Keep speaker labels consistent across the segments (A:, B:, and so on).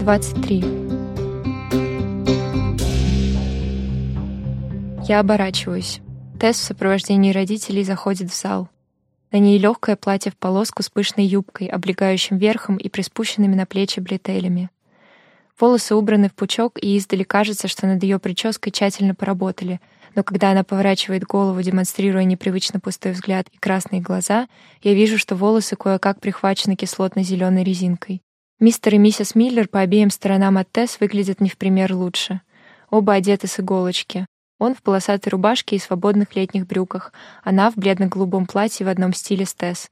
A: 23. Я оборачиваюсь. Тесс в сопровождении родителей заходит в зал. На ней легкое платье в полоску с пышной юбкой, облегающим верхом и приспущенными на плечи бретелями. Волосы убраны в пучок, и издали кажется, что над ее прической тщательно поработали, но когда она поворачивает голову, демонстрируя непривычно пустой взгляд и красные глаза, я вижу, что волосы кое-как прихвачены кислотно-зеленой резинкой. Мистер и миссис Миллер по обеим сторонам от Тесс выглядят не в пример лучше. Оба одеты с иголочки. Он в полосатой рубашке и свободных летних брюках, она в бледно-голубом платье в одном стиле с Тесс.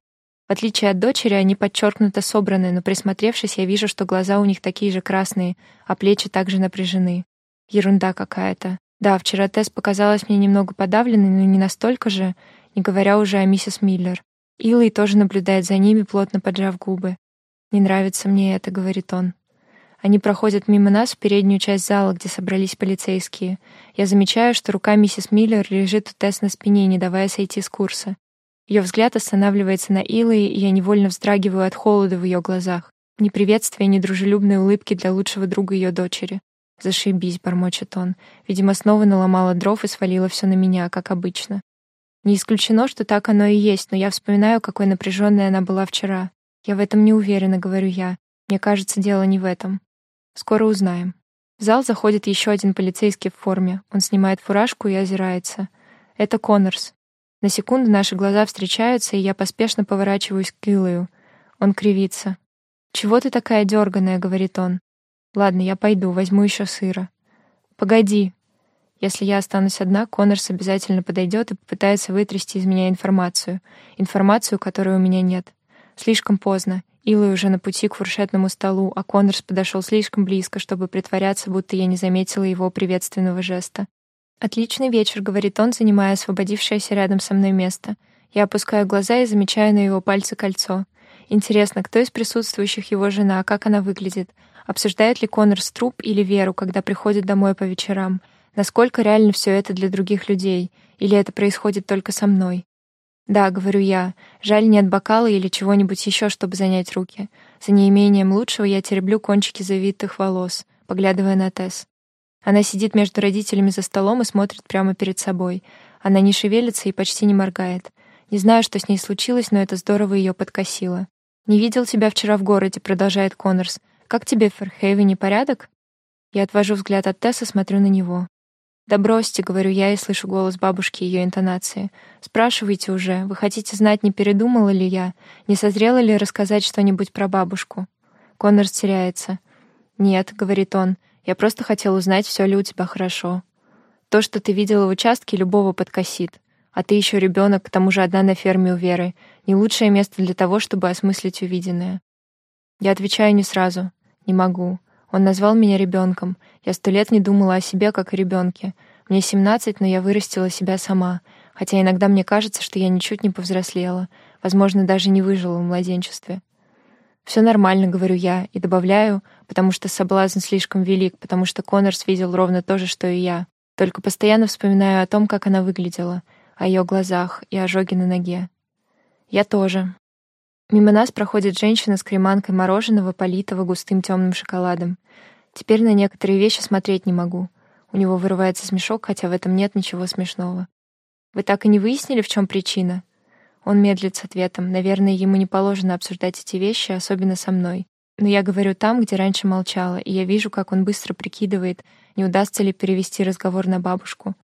A: В отличие от дочери, они подчеркнуто собраны, но присмотревшись, я вижу, что глаза у них такие же красные, а плечи также напряжены. Ерунда какая-то. Да, вчера Тесс показалась мне немного подавленной, но не настолько же, не говоря уже о миссис Миллер. Илой тоже наблюдает за ними, плотно поджав губы. «Не нравится мне это», — говорит он. Они проходят мимо нас в переднюю часть зала, где собрались полицейские. Я замечаю, что рука миссис Миллер лежит у Тесс на спине, не давая сойти с курса. Ее взгляд останавливается на Илой, и я невольно вздрагиваю от холода в ее глазах. Ни приветствия, ни дружелюбной улыбки для лучшего друга ее дочери. «Зашибись», — бормочет он. Видимо, снова наломала дров и свалила все на меня, как обычно. Не исключено, что так оно и есть, но я вспоминаю, какой напряженной она была вчера. Я в этом не уверена, говорю я. Мне кажется, дело не в этом. Скоро узнаем. В зал заходит еще один полицейский в форме. Он снимает фуражку и озирается. Это Коннорс. На секунду наши глаза встречаются, и я поспешно поворачиваюсь к Илою. Он кривится. «Чего ты такая дерганая?» — говорит он. «Ладно, я пойду, возьму еще сыра». «Погоди». Если я останусь одна, Коннорс обязательно подойдет и попытается вытрясти из меня информацию. Информацию, которой у меня нет. Слишком поздно. Илой уже на пути к фуршетному столу, а Коннорс подошел слишком близко, чтобы притворяться, будто я не заметила его приветственного жеста. «Отличный вечер», — говорит он, занимая освободившееся рядом со мной место. Я опускаю глаза и замечаю на его пальце кольцо. Интересно, кто из присутствующих его жена, как она выглядит? Обсуждает ли Коннорс труп или Веру, когда приходит домой по вечерам? Насколько реально все это для других людей? Или это происходит только со мной? «Да», — говорю я, — «жаль, нет бокала или чего-нибудь еще, чтобы занять руки. За неимением лучшего я тереблю кончики завитых волос, поглядывая на Тесс. Она сидит между родителями за столом и смотрит прямо перед собой. Она не шевелится и почти не моргает. Не знаю, что с ней случилось, но это здорово ее подкосило. «Не видел тебя вчера в городе», — продолжает Коннорс. «Как тебе в Ферхейвене порядок?» Я отвожу взгляд от Тесса, смотрю на него. «Да бросьте», — говорю я и слышу голос бабушки ее интонации. «Спрашивайте уже. Вы хотите знать, не передумала ли я? Не созрела ли рассказать что-нибудь про бабушку?» Коннор теряется. «Нет», — говорит он, — «я просто хотел узнать, все ли у тебя хорошо. То, что ты видела в участке, любого подкосит. А ты еще ребенок, к тому же одна на ферме у Веры. Не лучшее место для того, чтобы осмыслить увиденное». Я отвечаю не сразу. «Не могу. Он назвал меня ребенком. Я сто лет не думала о себе, как о ребенке. Мне 17, но я вырастила себя сама, хотя иногда мне кажется, что я ничуть не повзрослела, возможно, даже не выжила в младенчестве. Все нормально, говорю я, и добавляю, потому что соблазн слишком велик, потому что Коннорс видел ровно то же, что и я. Только постоянно вспоминаю о том, как она выглядела, о ее глазах и ожоге на ноге. Я тоже. Мимо нас проходит женщина с креманкой мороженого, политого густым темным шоколадом. Теперь на некоторые вещи смотреть не могу. У него вырывается смешок, хотя в этом нет ничего смешного. Вы так и не выяснили, в чем причина? Он медлит с ответом. Наверное, ему не положено обсуждать эти вещи, особенно со мной. Но я говорю там, где раньше молчала, и я вижу, как он быстро прикидывает, не удастся ли перевести разговор на бабушку.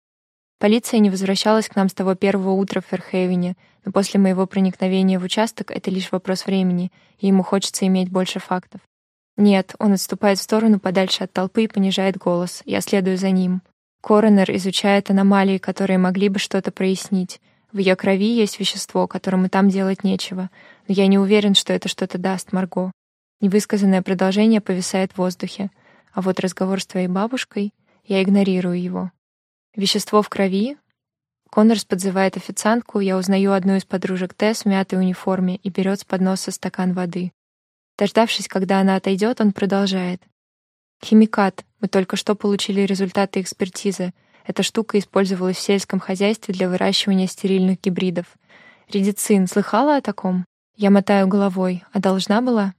A: Полиция не возвращалась к нам с того первого утра в Ферхейвене, но после моего проникновения в участок это лишь вопрос времени, и ему хочется иметь больше фактов. Нет, он отступает в сторону подальше от толпы и понижает голос. Я следую за ним. Коронер изучает аномалии, которые могли бы что-то прояснить. В ее крови есть вещество, которому там делать нечего, но я не уверен, что это что-то даст Марго. Невысказанное продолжение повисает в воздухе, а вот разговор с твоей бабушкой, я игнорирую его. Вещество в крови? Коннорс подзывает официантку, я узнаю одну из подружек Тесс в мятой униформе и берет с подноса стакан воды. Дождавшись, когда она отойдет, он продолжает. Химикат. Мы только что получили результаты экспертизы. Эта штука использовалась в сельском хозяйстве для выращивания стерильных гибридов. Редицин. Слыхала о таком? Я мотаю головой. А должна была?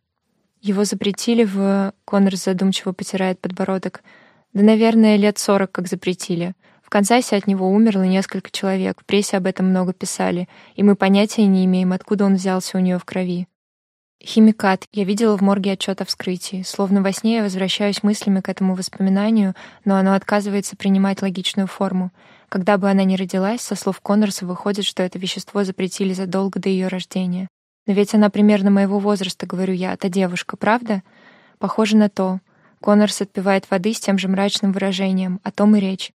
A: Его запретили в... Коннор задумчиво потирает подбородок. Да, наверное, лет сорок как запретили. В Канзасе от него умерло несколько человек, в прессе об этом много писали, и мы понятия не имеем, откуда он взялся у нее в крови. Химикат. Я видела в морге отчет о вскрытии. Словно во сне я возвращаюсь мыслями к этому воспоминанию, но оно отказывается принимать логичную форму. Когда бы она ни родилась, со слов Коннорса выходит, что это вещество запретили задолго до ее рождения. Но ведь она примерно моего возраста, говорю я, та девушка, правда? Похоже на то. Коннорс отпивает воды с тем же мрачным выражением, о том и речь.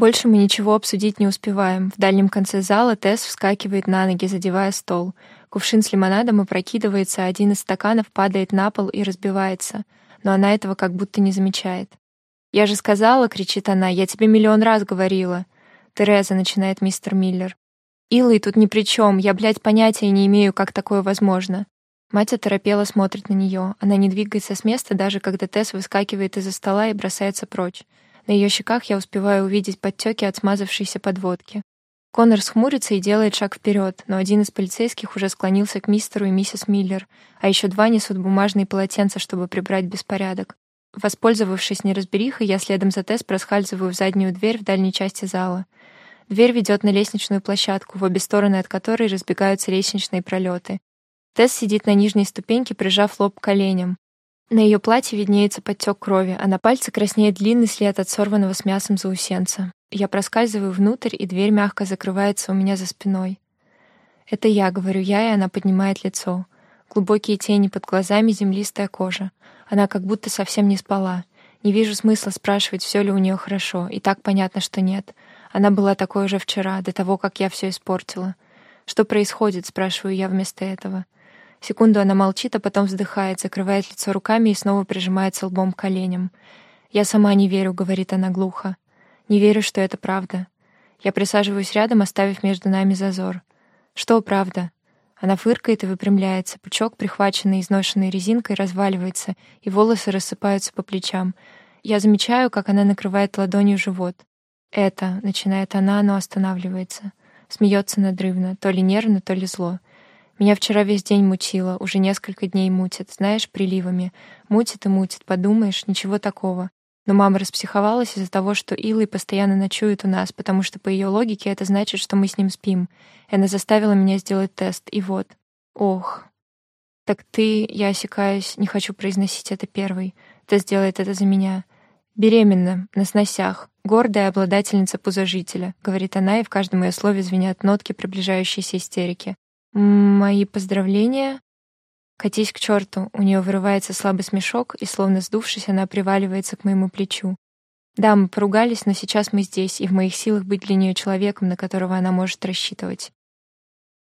A: Больше мы ничего обсудить не успеваем. В дальнем конце зала Тесс вскакивает на ноги, задевая стол. Кувшин с лимонадом опрокидывается, один из стаканов падает на пол и разбивается. Но она этого как будто не замечает. «Я же сказала», — кричит она, — «я тебе миллион раз говорила». «Тереза», — начинает мистер Миллер. Илой тут ни при чем, я, блядь, понятия не имею, как такое возможно. Мать оторопела смотрит на нее. Она не двигается с места, даже когда Тесс выскакивает из-за стола и бросается прочь. На ее щеках я успеваю увидеть подтеки от смазавшейся подводки. Коннор схмурится и делает шаг вперед, но один из полицейских уже склонился к мистеру и миссис Миллер, а еще два несут бумажные полотенца, чтобы прибрать беспорядок. Воспользовавшись неразберихой, я следом за Тесс проскальзываю в заднюю дверь в дальней части зала — Дверь ведет на лестничную площадку, в обе стороны от которой разбегаются лестничные пролеты. Тесс сидит на нижней ступеньке, прижав лоб к коленям. На ее платье виднеется подтек крови, а на пальце краснеет длинный след от сорванного с мясом заусенца. Я проскальзываю внутрь, и дверь мягко закрывается у меня за спиной. «Это я», — говорю я, и она поднимает лицо. Глубокие тени под глазами, землистая кожа. Она как будто совсем не спала. Не вижу смысла спрашивать, все ли у нее хорошо, и так понятно, что нет. Она была такой уже вчера, до того, как я все испортила. «Что происходит?» — спрашиваю я вместо этого. Секунду она молчит, а потом вздыхает, закрывает лицо руками и снова прижимается лбом к коленям. «Я сама не верю», — говорит она глухо. «Не верю, что это правда». Я присаживаюсь рядом, оставив между нами зазор. «Что правда?» Она фыркает и выпрямляется. Пучок, прихваченный изношенной резинкой, разваливается, и волосы рассыпаются по плечам. Я замечаю, как она накрывает ладонью живот. «Это», — начинает она, но останавливается. Смеется надрывно, то ли нервно, то ли зло. Меня вчера весь день мутило, уже несколько дней мутит, знаешь, приливами. Мутит и мутит, подумаешь, ничего такого. Но мама распсиховалась из-за того, что Илой постоянно ночует у нас, потому что по ее логике это значит, что мы с ним спим. И она заставила меня сделать тест, и вот. Ох. Так ты, я осекаюсь, не хочу произносить это первый. Тест делает это за меня. Беременна, на сносях, гордая обладательница пузожителя, говорит она, и в каждом ее слове звенят нотки приближающейся истерики. Мои поздравления. Катись к черту, у нее вырывается слабый смешок, и, словно сдувшись, она приваливается к моему плечу. Да, мы поругались, но сейчас мы здесь, и в моих силах быть для нее человеком, на которого она может рассчитывать.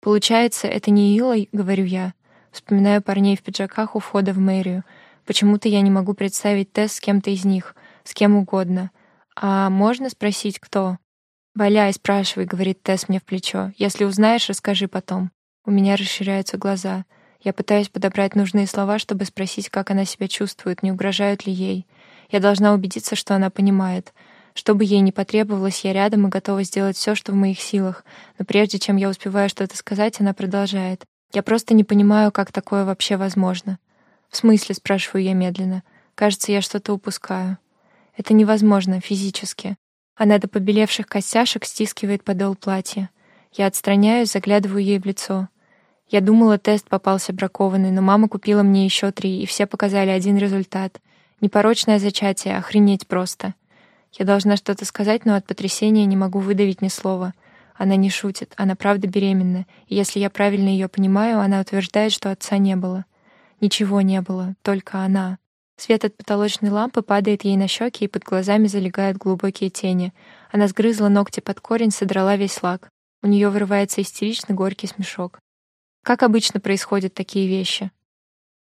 A: Получается, это не Илой, говорю я. Вспоминаю парней в пиджаках у входа в мэрию. Почему-то я не могу представить Тесс с кем-то из них с кем угодно. А можно спросить, кто? «Валяй, спрашивай», — говорит Тесс мне в плечо. «Если узнаешь, расскажи потом». У меня расширяются глаза. Я пытаюсь подобрать нужные слова, чтобы спросить, как она себя чувствует, не угрожают ли ей. Я должна убедиться, что она понимает. Что бы ей ни потребовалось, я рядом и готова сделать все, что в моих силах. Но прежде чем я успеваю что-то сказать, она продолжает. «Я просто не понимаю, как такое вообще возможно». «В смысле?» — спрашиваю я медленно. «Кажется, я что-то упускаю». Это невозможно физически. Она до побелевших костяшек стискивает подол платья. Я отстраняюсь, заглядываю ей в лицо. Я думала, тест попался бракованный, но мама купила мне еще три, и все показали один результат. Непорочное зачатие, охренеть просто. Я должна что-то сказать, но от потрясения не могу выдавить ни слова. Она не шутит, она правда беременна, и если я правильно ее понимаю, она утверждает, что отца не было. Ничего не было, только она. Свет от потолочной лампы падает ей на щеки, и под глазами залегают глубокие тени. Она сгрызла ногти под корень, содрала весь лак. У нее вырывается истеричный горький смешок. Как обычно происходят такие вещи?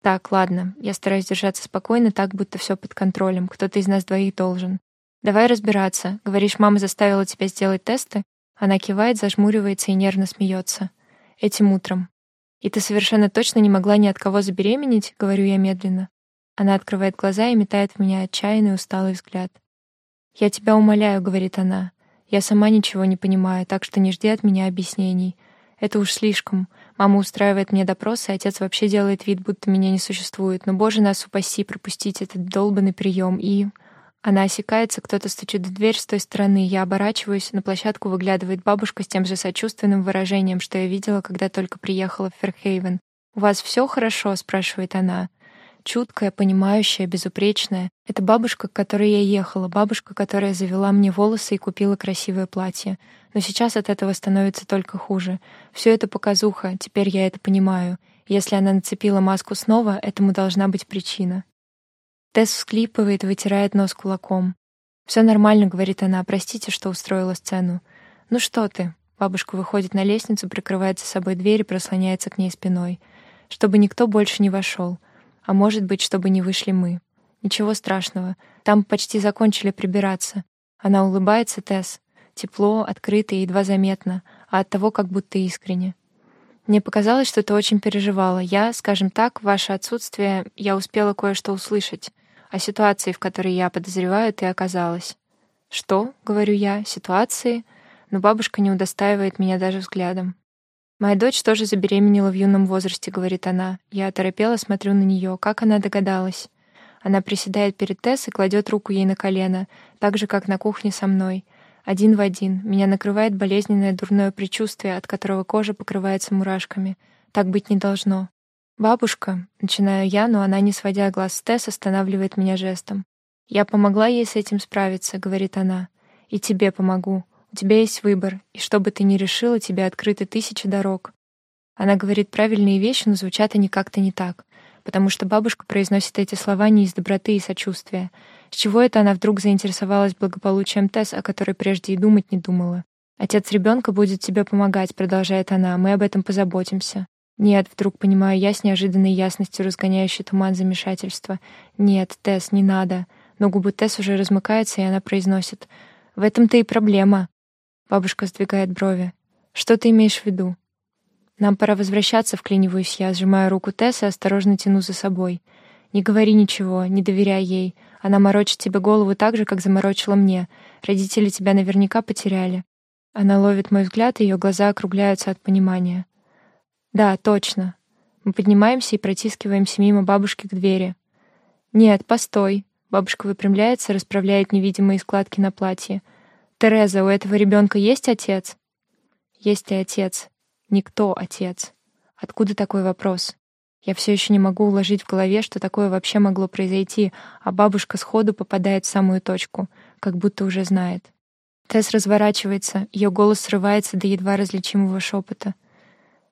A: Так, ладно, я стараюсь держаться спокойно, так, будто все под контролем. Кто-то из нас двоих должен. Давай разбираться. Говоришь, мама заставила тебя сделать тесты? Она кивает, зажмуривается и нервно смеется. Этим утром. И ты совершенно точно не могла ни от кого забеременеть, говорю я медленно. Она открывает глаза и метает в меня отчаянный усталый взгляд. «Я тебя умоляю», — говорит она. «Я сама ничего не понимаю, так что не жди от меня объяснений. Это уж слишком. Мама устраивает мне допросы, отец вообще делает вид, будто меня не существует. Но, боже, нас упаси, пропустить этот долбанный прием. И... Она осекается, кто-то стучит в дверь с той стороны. Я оборачиваюсь, на площадку выглядывает бабушка с тем же сочувственным выражением, что я видела, когда только приехала в Ферхейвен. «У вас все хорошо?» — спрашивает она чуткая, понимающая, безупречная. Это бабушка, к которой я ехала, бабушка, которая завела мне волосы и купила красивое платье. Но сейчас от этого становится только хуже. Все это показуха, теперь я это понимаю. Если она нацепила маску снова, этому должна быть причина. Тесс всклипывает и вытирает нос кулаком. Все нормально», — говорит она, — «простите, что устроила сцену». «Ну что ты?» Бабушка выходит на лестницу, прикрывает за собой дверь и прослоняется к ней спиной. Чтобы никто больше не вошел. А может быть, чтобы не вышли мы. Ничего страшного. Там почти закончили прибираться. Она улыбается, Тесс. Тепло, открыто и едва заметно, а от того как будто искренне. Мне показалось, что ты очень переживала. Я, скажем так, в ваше отсутствие я успела кое-что услышать о ситуации, в которой я подозреваю, ты оказалась. Что, говорю я, ситуации? Но бабушка не удостаивает меня даже взглядом. «Моя дочь тоже забеременела в юном возрасте», — говорит она. Я оторопела, смотрю на нее. Как она догадалась? Она приседает перед Тесс и кладет руку ей на колено, так же, как на кухне со мной. Один в один. Меня накрывает болезненное дурное предчувствие, от которого кожа покрывается мурашками. Так быть не должно. «Бабушка», — начинаю я, но она, не сводя глаз с Тесс, останавливает меня жестом. «Я помогла ей с этим справиться», — говорит она. «И тебе помогу. Тебя есть выбор, и что бы ты ни решила, тебе открыты тысячи дорог. Она говорит правильные вещи, но звучат они как-то не так, потому что бабушка произносит эти слова не из доброты и сочувствия. С чего это она вдруг заинтересовалась благополучием Тесс, о которой прежде и думать не думала? «Отец ребенка будет тебе помогать», — продолжает она, — «мы об этом позаботимся». «Нет», — вдруг понимаю я с неожиданной ясностью, разгоняющей туман замешательства. «Нет, Тесс, не надо». Но губы Тесс уже размыкаются, и она произносит. «В этом-то и проблема. Бабушка сдвигает брови. Что ты имеешь в виду? Нам пора возвращаться, вклиниваюсь я, сжимая руку Тессы и осторожно тяну за собой. Не говори ничего, не доверяй ей. Она морочит тебе голову так же, как заморочила мне. Родители тебя наверняка потеряли. Она ловит мой взгляд, и ее глаза округляются от понимания. Да, точно. Мы поднимаемся и протискиваемся мимо бабушки к двери. Нет, постой. Бабушка выпрямляется, расправляет невидимые складки на платье. Тереза, у этого ребенка есть отец? Есть ли отец? Никто отец. Откуда такой вопрос? Я все еще не могу уложить в голове, что такое вообще могло произойти, а бабушка сходу попадает в самую точку, как будто уже знает. Тесс разворачивается, ее голос срывается до едва различимого шепота.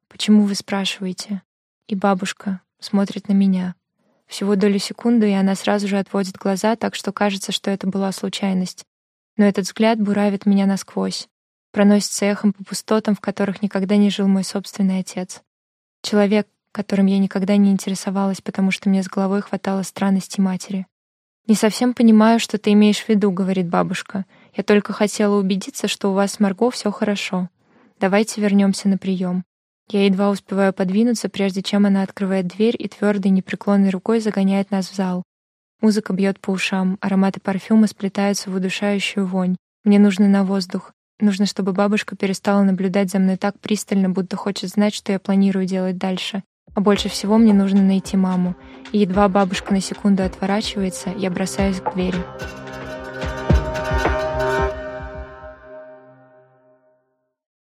A: «Почему вы спрашиваете?» И бабушка смотрит на меня. Всего долю секунды, и она сразу же отводит глаза, так что кажется, что это была случайность но этот взгляд буравит меня насквозь, проносится эхом по пустотам, в которых никогда не жил мой собственный отец. Человек, которым я никогда не интересовалась, потому что мне с головой хватало странностей матери. «Не совсем понимаю, что ты имеешь в виду», — говорит бабушка. «Я только хотела убедиться, что у вас с Марго все хорошо. Давайте вернемся на прием». Я едва успеваю подвинуться, прежде чем она открывает дверь и твердой, непреклонной рукой загоняет нас в зал. Музыка бьет по ушам, ароматы парфюма сплетаются в удушающую вонь. Мне нужно на воздух. Нужно, чтобы бабушка перестала наблюдать за мной так пристально, будто хочет знать, что я планирую делать дальше. А больше всего мне нужно найти маму. И едва бабушка на секунду отворачивается, я бросаюсь к двери.